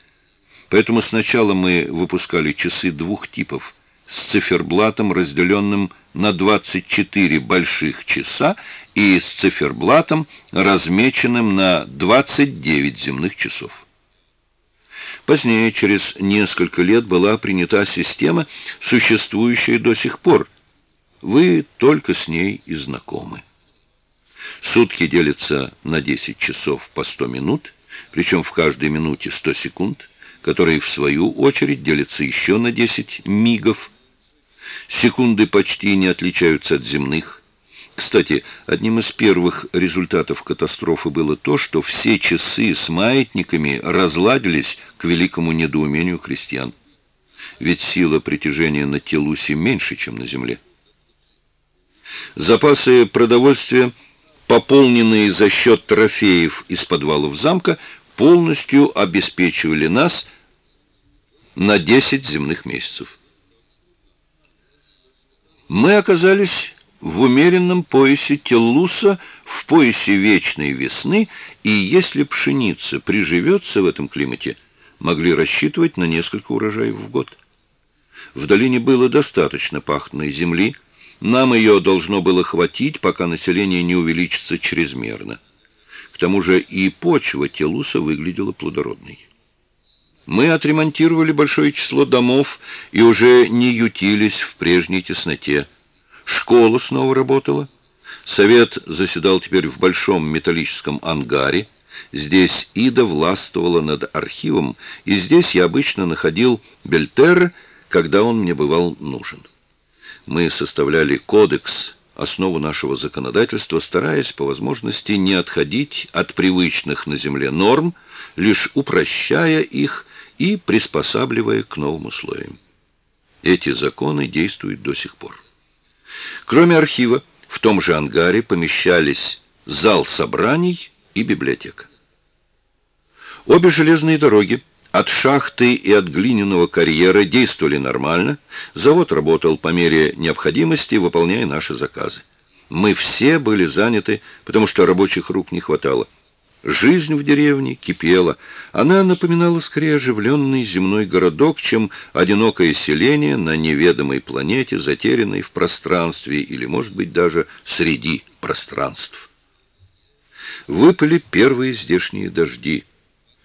Поэтому сначала мы выпускали часы двух типов с циферблатом, разделенным на 24 больших часа, и с циферблатом, размеченным на 29 земных часов. Позднее, через несколько лет, была принята система, существующая до сих пор. Вы только с ней и знакомы. Сутки делятся на 10 часов по 100 минут, причем в каждой минуте 100 секунд, которые, в свою очередь, делятся еще на 10 мигов. Секунды почти не отличаются от земных. Кстати, одним из первых результатов катастрофы было то, что все часы с маятниками разладились к великому недоумению крестьян. Ведь сила притяжения на Телусе меньше, чем на Земле. Запасы продовольствия, пополненные за счет трофеев из подвалов замка, полностью обеспечивали нас на 10 земных месяцев. Мы оказались в умеренном поясе Теллуса, в поясе вечной весны, и если пшеница приживется в этом климате, могли рассчитывать на несколько урожаев в год. В долине было достаточно пахтной земли, нам ее должно было хватить, пока население не увеличится чрезмерно. К тому же и почва Телуса выглядела плодородной. Мы отремонтировали большое число домов и уже не ютились в прежней тесноте. Школа снова работала. Совет заседал теперь в большом металлическом ангаре. Здесь Ида властвовала над архивом, и здесь я обычно находил Бельтер, когда он мне бывал нужен. Мы составляли кодекс, основу нашего законодательства, стараясь по возможности не отходить от привычных на земле норм, лишь упрощая их и приспосабливая к новым условиям. Эти законы действуют до сих пор. Кроме архива, в том же ангаре помещались зал собраний и библиотека. Обе железные дороги от шахты и от глиняного карьера действовали нормально, завод работал по мере необходимости, выполняя наши заказы. Мы все были заняты, потому что рабочих рук не хватало. Жизнь в деревне кипела. Она напоминала скорее оживленный земной городок, чем одинокое селение на неведомой планете, затерянной в пространстве или, может быть, даже среди пространств. Выпали первые здешние дожди.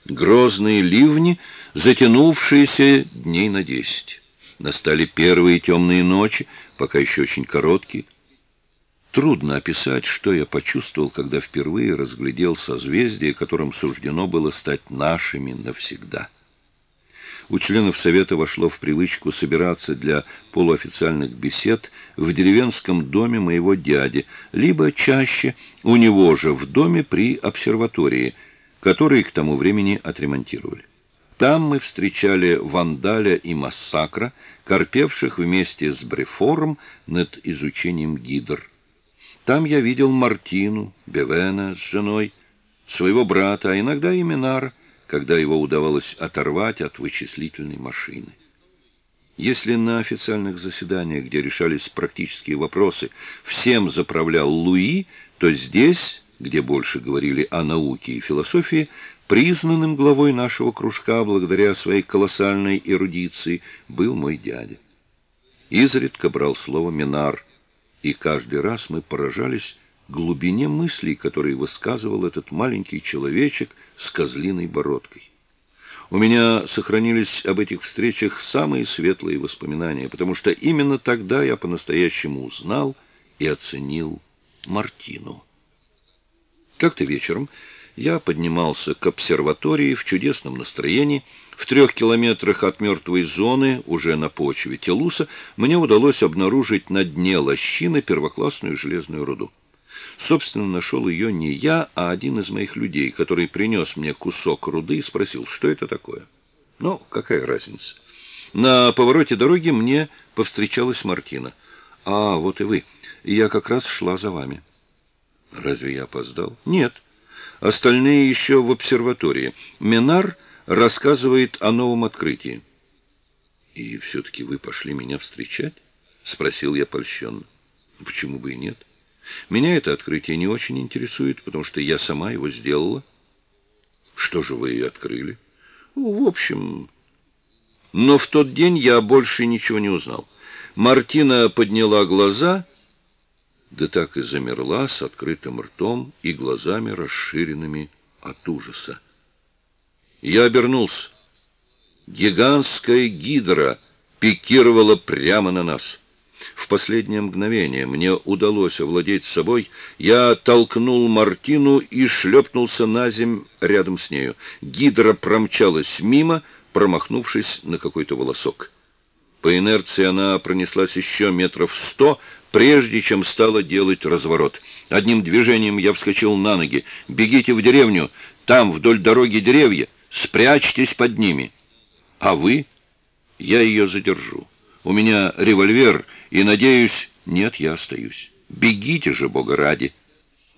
Грозные ливни, затянувшиеся дней на десять. Настали первые темные ночи, пока еще очень короткие. Трудно описать, что я почувствовал, когда впервые разглядел созвездие, которым суждено было стать нашими навсегда. У членов Совета вошло в привычку собираться для полуофициальных бесед в деревенском доме моего дяди, либо чаще у него же в доме при обсерватории, который к тому времени отремонтировали. Там мы встречали Вандаля и Массакра, корпевших вместе с Брефором над изучением гидр. Там я видел Мартину, Бевена с женой, своего брата, а иногда и Минара, когда его удавалось оторвать от вычислительной машины. Если на официальных заседаниях, где решались практические вопросы, всем заправлял Луи, то здесь, где больше говорили о науке и философии, признанным главой нашего кружка благодаря своей колоссальной эрудиции был мой дядя. Изредка брал слово Минар, и каждый раз мы поражались глубине мыслей, которые высказывал этот маленький человечек с козлиной бородкой. У меня сохранились об этих встречах самые светлые воспоминания, потому что именно тогда я по-настоящему узнал и оценил Мартину. Как-то вечером я поднимался к обсерватории в чудесном настроении. В трех километрах от мертвой зоны, уже на почве Телуса, мне удалось обнаружить на дне лощины первоклассную железную руду. Собственно, нашел ее не я, а один из моих людей, который принес мне кусок руды и спросил, что это такое. Ну, какая разница. На повороте дороги мне повстречалась Мартина. «А, вот и вы. Я как раз шла за вами». «Разве я опоздал?» «Нет». Остальные еще в обсерватории. Менар рассказывает о новом открытии. И все-таки вы пошли меня встречать? спросил я польщенно. Почему бы и нет? Меня это открытие не очень интересует, потому что я сама его сделала. Что же вы и открыли? Ну, в общем... Но в тот день я больше ничего не узнал. Мартина подняла глаза, да так и замерла с открытым ртом и глазами расширенными от ужаса. Я обернулся. Гигантская гидра пикировала прямо на нас. В последнее мгновение мне удалось овладеть собой. Я толкнул Мартину и шлепнулся на земь рядом с нею. Гидра промчалась мимо, промахнувшись на какой-то волосок. По инерции она пронеслась еще метров сто, прежде чем стала делать разворот. Одним движением я вскочил на ноги. «Бегите в деревню! Там, вдоль дороги деревья! Спрячьтесь под ними!» «А вы?» «Я ее задержу. У меня револьвер, и, надеюсь...» «Нет, я остаюсь. Бегите же, Бога ради!»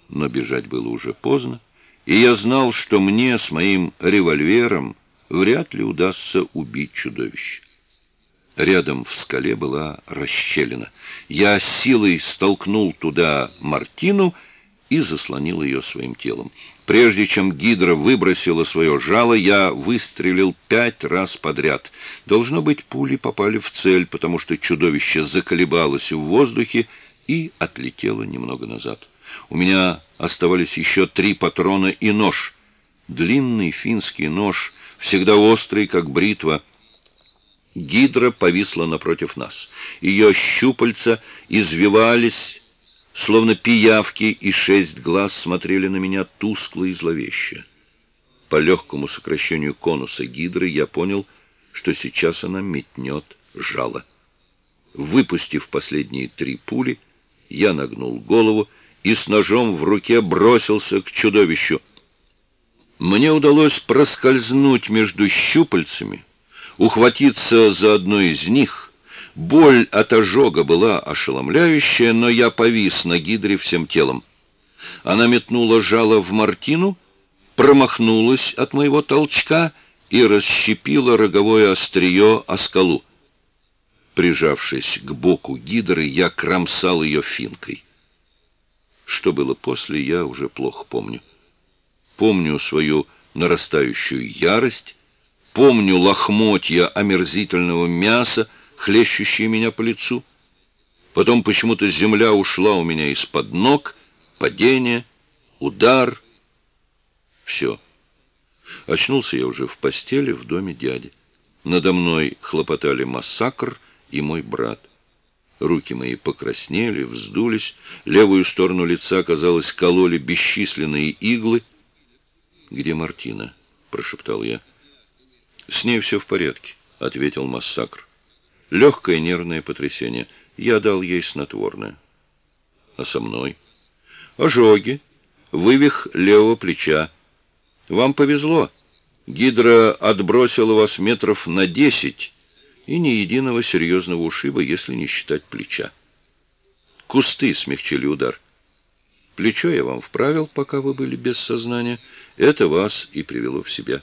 Но бежать было уже поздно, и я знал, что мне с моим револьвером вряд ли удастся убить чудовище. Рядом в скале была расщелина. Я силой столкнул туда Мартину и заслонил ее своим телом. Прежде чем гидра выбросила свое жало, я выстрелил пять раз подряд. Должно быть, пули попали в цель, потому что чудовище заколебалось в воздухе и отлетело немного назад. У меня оставались еще три патрона и нож. Длинный финский нож, всегда острый, как бритва. Гидра повисла напротив нас. Ее щупальца извивались словно пиявки, и шесть глаз смотрели на меня тускло и зловеще. По легкому сокращению конуса гидры я понял, что сейчас она метнет жало. Выпустив последние три пули, я нагнул голову и с ножом в руке бросился к чудовищу. Мне удалось проскользнуть между щупальцами, ухватиться за одно из них — Боль от ожога была ошеломляющая, но я повис на гидре всем телом. Она метнула жало в мартину, промахнулась от моего толчка и расщепила роговое острие о скалу. Прижавшись к боку гидры, я кромсал ее финкой. Что было после, я уже плохо помню. Помню свою нарастающую ярость, помню лохмотья омерзительного мяса, хлещущие меня по лицу. Потом почему-то земля ушла у меня из-под ног, падение, удар. Все. Очнулся я уже в постели в доме дяди. Надо мной хлопотали массакр и мой брат. Руки мои покраснели, вздулись, левую сторону лица, казалось, кололи бесчисленные иглы. «Где Мартина?» — прошептал я. «С ней все в порядке», — ответил массакр. Легкое нервное потрясение. Я дал ей снотворное. А со мной? Ожоги. Вывих левого плеча. Вам повезло. Гидра отбросила вас метров на десять, и ни единого серьезного ушиба, если не считать плеча. Кусты смягчили удар. Плечо я вам вправил, пока вы были без сознания. Это вас и привело в себя.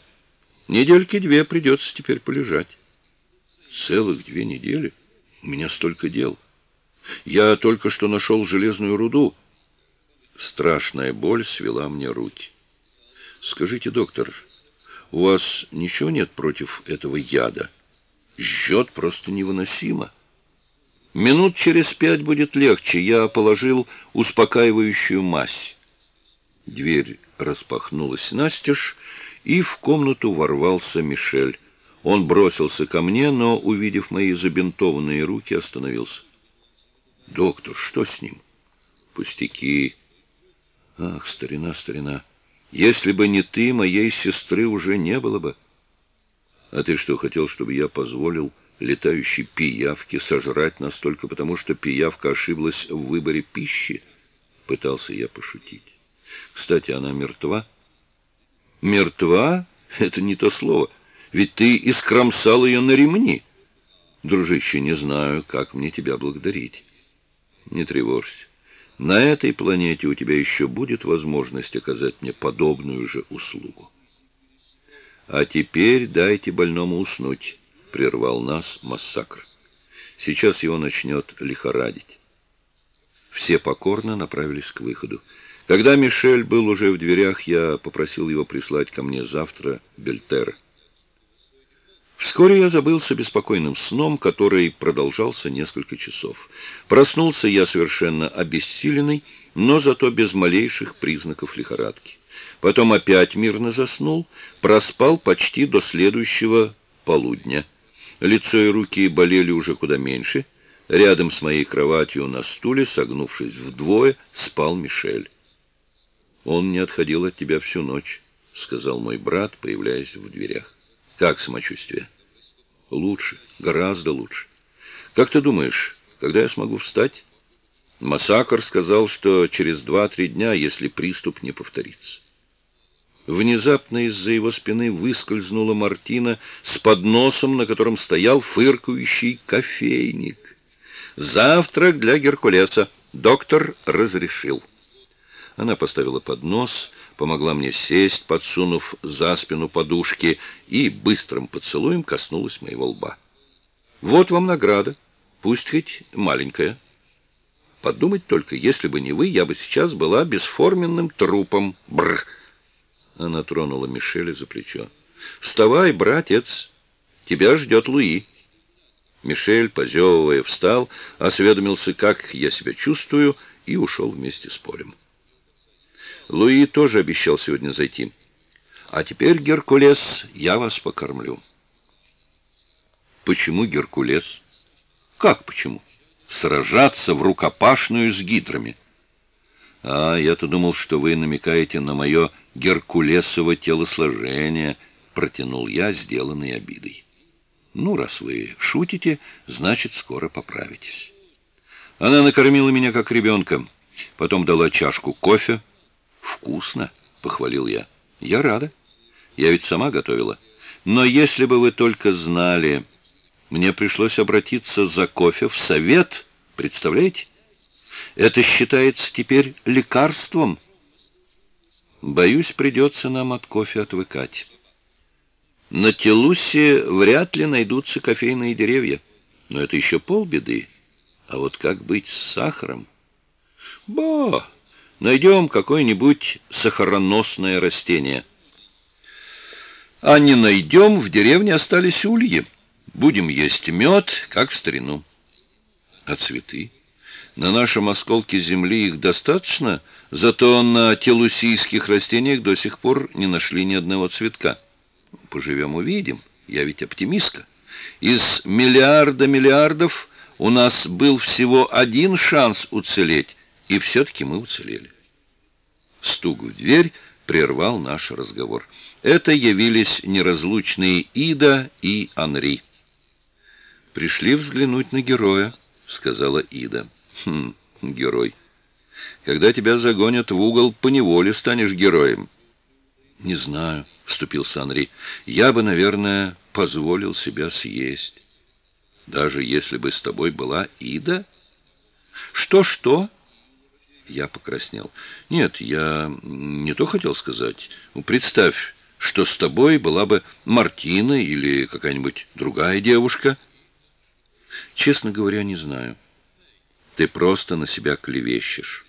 Недельки две придется теперь полежать. Целых две недели? У меня столько дел. Я только что нашел железную руду. Страшная боль свела мне руки. Скажите, доктор, у вас ничего нет против этого яда? Жжет просто невыносимо. Минут через пять будет легче. Я положил успокаивающую мазь. Дверь распахнулась настежь, и в комнату ворвался Мишель. Он бросился ко мне, но, увидев мои забинтованные руки, остановился. «Доктор, что с ним?» «Пустяки». «Ах, старина, старина, если бы не ты, моей сестры уже не было бы». «А ты что, хотел, чтобы я позволил летающей пиявке сожрать нас только потому, что пиявка ошиблась в выборе пищи?» Пытался я пошутить. «Кстати, она мертва?» «Мертва? Это не то слово». Ведь ты искромсал ее на ремни. Дружище, не знаю, как мне тебя благодарить. Не тревожься. На этой планете у тебя еще будет возможность оказать мне подобную же услугу. А теперь дайте больному уснуть, — прервал нас массакр. Сейчас его начнет лихорадить. Все покорно направились к выходу. Когда Мишель был уже в дверях, я попросил его прислать ко мне завтра Бельтер. Вскоре я забылся беспокойным сном, который продолжался несколько часов. Проснулся я совершенно обессиленный, но зато без малейших признаков лихорадки. Потом опять мирно заснул, проспал почти до следующего полудня. Лицо и руки болели уже куда меньше. Рядом с моей кроватью на стуле, согнувшись вдвое, спал Мишель. «Он не отходил от тебя всю ночь», — сказал мой брат, появляясь в дверях. «Как самочувствие?» «Лучше, гораздо лучше. Как ты думаешь, когда я смогу встать?» Массакр сказал, что через два-три дня, если приступ не повторится. Внезапно из-за его спины выскользнула Мартина с подносом, на котором стоял фыркающий кофейник. «Завтрак для Геркулеса. Доктор разрешил». Она поставила поднос, помогла мне сесть, подсунув за спину подушки, и быстрым поцелуем коснулась моего лба. «Вот вам награда, пусть хоть маленькая. Подумать только, если бы не вы, я бы сейчас была бесформенным трупом. Бррр!» Она тронула Мишеля за плечо. «Вставай, братец, тебя ждет Луи». Мишель, позевывая, встал, осведомился, как я себя чувствую, и ушел вместе с Полем. Луи тоже обещал сегодня зайти. «А теперь, Геркулес, я вас покормлю». «Почему Геркулес?» «Как почему?» «Сражаться в рукопашную с гидрами». «А, я-то думал, что вы намекаете на мое геркулесово телосложение», — протянул я, сделанный обидой. «Ну, раз вы шутите, значит, скоро поправитесь». Она накормила меня, как ребенка, потом дала чашку кофе. «Вкусно», — похвалил я. «Я рада. Я ведь сама готовила. Но если бы вы только знали, мне пришлось обратиться за кофе в совет, представляете?» Это считается теперь лекарством. Боюсь, придется нам от кофе отвыкать. На Телусе вряд ли найдутся кофейные деревья, но это еще полбеды. А вот как быть с сахаром? Ба! Найдем какое-нибудь сахароносное растение. А не найдем, в деревне остались ульи. Будем есть мед, как в старину. А цветы? На нашем осколке земли их достаточно, зато на телусийских растениях до сих пор не нашли ни одного цветка. Поживем увидим, я ведь оптимистка. Из миллиарда миллиардов у нас был всего один шанс уцелеть, и все-таки мы уцелели. Стук в дверь прервал наш разговор. Это явились неразлучные Ида и Анри. «Пришли взглянуть на героя», — сказала Ида. Хм, герой. Когда тебя загонят в угол, поневоле станешь героем. Не знаю, вступился Анри. Я бы, наверное, позволил себя съесть. Даже если бы с тобой была Ида? Что-что? Я покраснел. Нет, я не то хотел сказать. Ну, представь, что с тобой была бы Мартина или какая-нибудь другая девушка. Честно говоря, не знаю. Ты просто на себя клевещешь.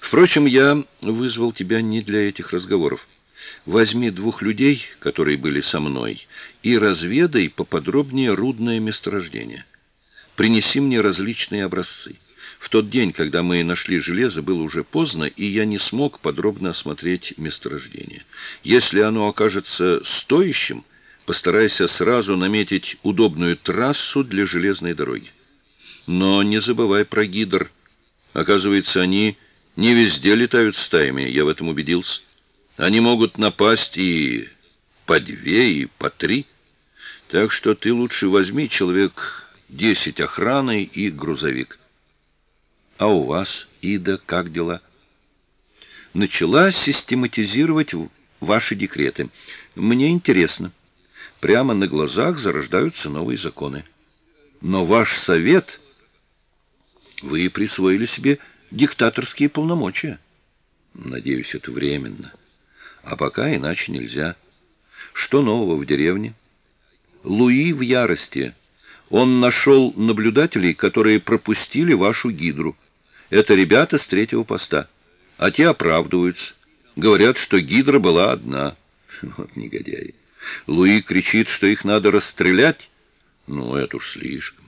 Впрочем, я вызвал тебя не для этих разговоров. Возьми двух людей, которые были со мной, и разведай поподробнее рудное месторождение. Принеси мне различные образцы. В тот день, когда мы нашли железо, было уже поздно, и я не смог подробно осмотреть месторождение. Если оно окажется стоящим, постарайся сразу наметить удобную трассу для железной дороги. Но не забывай про гидр. Оказывается, они не везде летают стаями, я в этом убедился. Они могут напасть и по две, и по три. Так что ты лучше возьми человек десять охраны и грузовик. А у вас, Ида, как дела? Начала систематизировать ваши декреты. Мне интересно. Прямо на глазах зарождаются новые законы. Но ваш совет вы присвоили себе диктаторские полномочия. Надеюсь, это временно. А пока иначе нельзя. Что нового в деревне? Луи в ярости. Он нашел наблюдателей, которые пропустили вашу гидру. Это ребята с третьего поста. А те оправдываются. Говорят, что гидра была одна. Вот негодяи. Луи кричит, что их надо расстрелять. Ну, это уж слишком.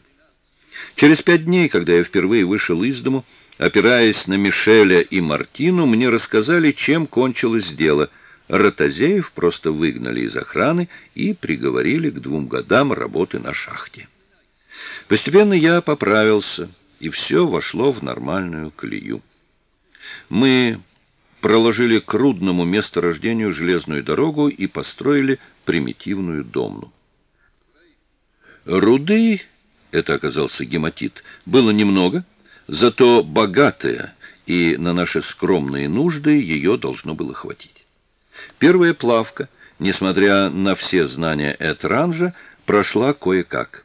Через пять дней, когда я впервые вышел из дому, опираясь на Мишеля и Мартину, мне рассказали, чем кончилось дело. Ротозеев просто выгнали из охраны и приговорили к двум годам работы на шахте. Постепенно я поправился, и все вошло в нормальную колею. Мы проложили к рудному месторождению железную дорогу и построили примитивную домну. Руды, это оказался гематит, было немного, зато богатая, и на наши скромные нужды ее должно было хватить. Первая плавка, несмотря на все знания Этранжа, прошла кое-как.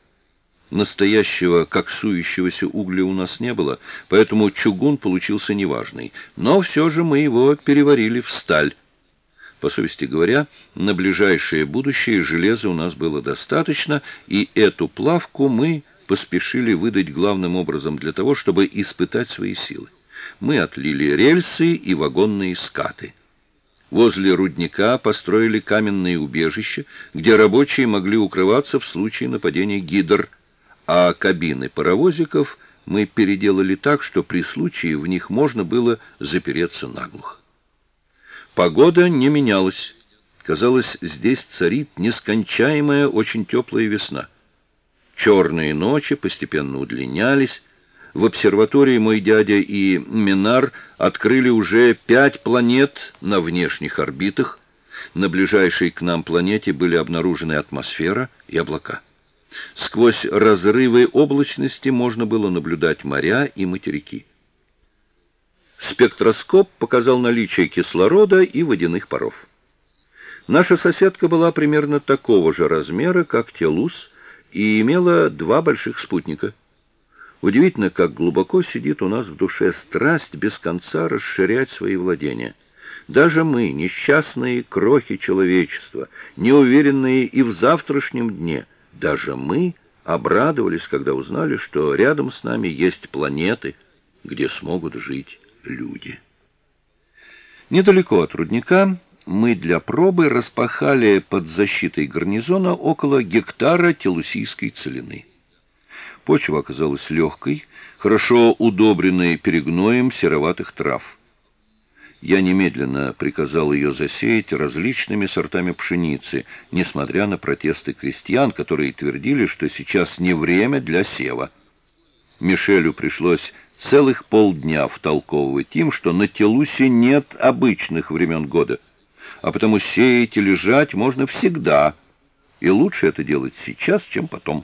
Настоящего коксующегося угля у нас не было, поэтому чугун получился неважный, но все же мы его переварили в сталь. По совести говоря, на ближайшее будущее железа у нас было достаточно, и эту плавку мы поспешили выдать главным образом для того, чтобы испытать свои силы. Мы отлили рельсы и вагонные скаты. Возле рудника построили каменные убежища, где рабочие могли укрываться в случае нападения гидр – а кабины паровозиков мы переделали так, что при случае в них можно было запереться наглухо. Погода не менялась. Казалось, здесь царит нескончаемая, очень теплая весна. Черные ночи постепенно удлинялись. В обсерватории мой дядя и Минар открыли уже пять планет на внешних орбитах. На ближайшей к нам планете были обнаружены атмосфера и облака. Сквозь разрывы облачности можно было наблюдать моря и материки. Спектроскоп показал наличие кислорода и водяных паров. Наша соседка была примерно такого же размера, как Телус, и имела два больших спутника. Удивительно, как глубоко сидит у нас в душе страсть без конца расширять свои владения. Даже мы, несчастные крохи человечества, неуверенные и в завтрашнем дне — даже мы обрадовались, когда узнали, что рядом с нами есть планеты, где смогут жить люди. Недалеко от рудника мы для пробы распахали под защитой гарнизона около гектара телусийской целины. Почва оказалась легкой, хорошо удобренной перегноем сероватых трав я немедленно приказал ее засеять различными сортами пшеницы, несмотря на протесты крестьян, которые твердили, что сейчас не время для сева. Мишелю пришлось целых полдня втолковывать им, что на Телусе нет обычных времен года, а потому сеять и лежать можно всегда, и лучше это делать сейчас, чем потом.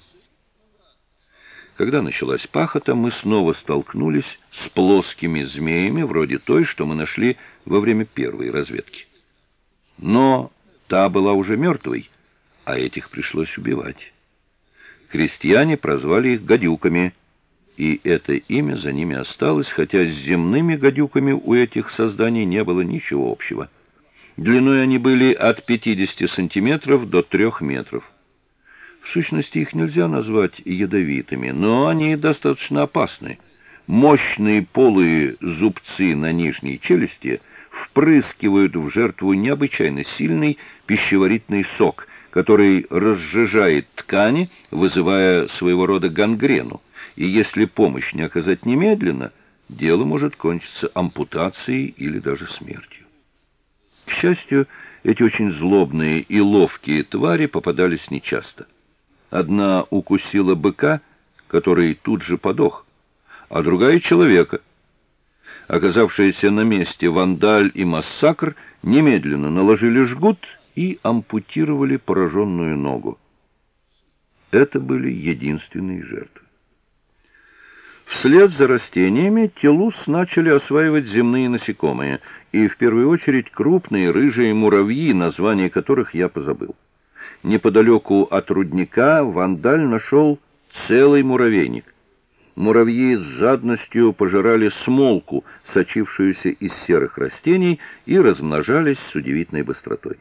Когда началась пахота, мы снова столкнулись с плоскими змеями, вроде той, что мы нашли во время первой разведки. Но та была уже мертвой, а этих пришлось убивать. Крестьяне прозвали их гадюками, и это имя за ними осталось, хотя с земными гадюками у этих созданий не было ничего общего. Длиной они были от 50 сантиметров до 3 метров. В сущности, их нельзя назвать ядовитыми, но они достаточно опасны. Мощные полые зубцы на нижней челюсти впрыскивают в жертву необычайно сильный пищеварительный сок, который разжижает ткани, вызывая своего рода гангрену. И если помощь не оказать немедленно, дело может кончиться ампутацией или даже смертью. К счастью, эти очень злобные и ловкие твари попадались нечасто. Одна укусила быка, который тут же подох, а другая — человека. Оказавшиеся на месте вандаль и массакр немедленно наложили жгут и ампутировали пораженную ногу. Это были единственные жертвы. Вслед за растениями телус начали осваивать земные насекомые, и в первую очередь крупные рыжие муравьи, название которых я позабыл неподалеку от рудника Вандаль нашел целый муравейник. Муравьи с жадностью пожирали смолку, сочившуюся из серых растений, и размножались с удивительной быстротой.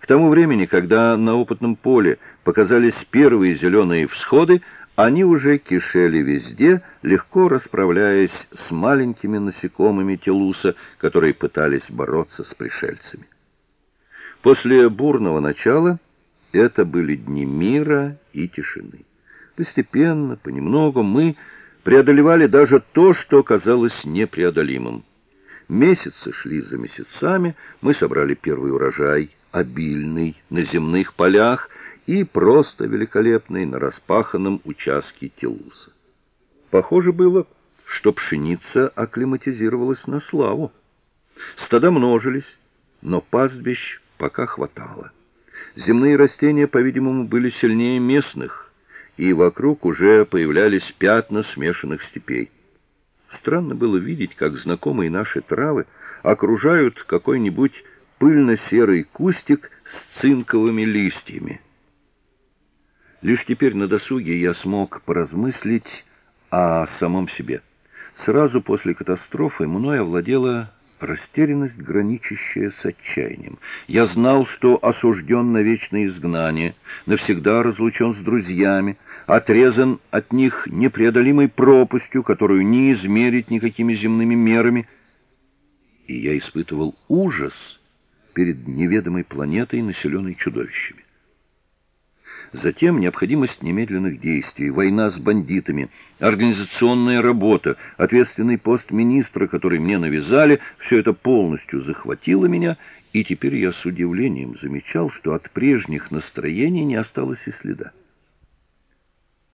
К тому времени, когда на опытном поле показались первые зеленые всходы, Они уже кишели везде, легко расправляясь с маленькими насекомыми Телуса, которые пытались бороться с пришельцами. После бурного начала это были дни мира и тишины. Постепенно, понемногу мы преодолевали даже то, что казалось непреодолимым. Месяцы шли за месяцами, мы собрали первый урожай, обильный, на земных полях и просто великолепный на распаханном участке Телуса. Похоже было, что пшеница акклиматизировалась на славу. Стада множились, но пастбищ пока хватало. Земные растения, по-видимому, были сильнее местных, и вокруг уже появлялись пятна смешанных степей. Странно было видеть, как знакомые наши травы окружают какой-нибудь пыльно-серый кустик с цинковыми листьями. Лишь теперь на досуге я смог поразмыслить о самом себе. Сразу после катастрофы мной овладела растерянность, граничащая с отчаянием. Я знал, что осужден на вечное изгнание, навсегда разлучен с друзьями, отрезан от них непреодолимой пропастью, которую не измерить никакими земными мерами. И я испытывал ужас перед неведомой планетой, населенной чудовищами. Затем необходимость немедленных действий, война с бандитами, организационная работа, ответственный пост министра, который мне навязали, все это полностью захватило меня, и теперь я с удивлением замечал, что от прежних настроений не осталось и следа.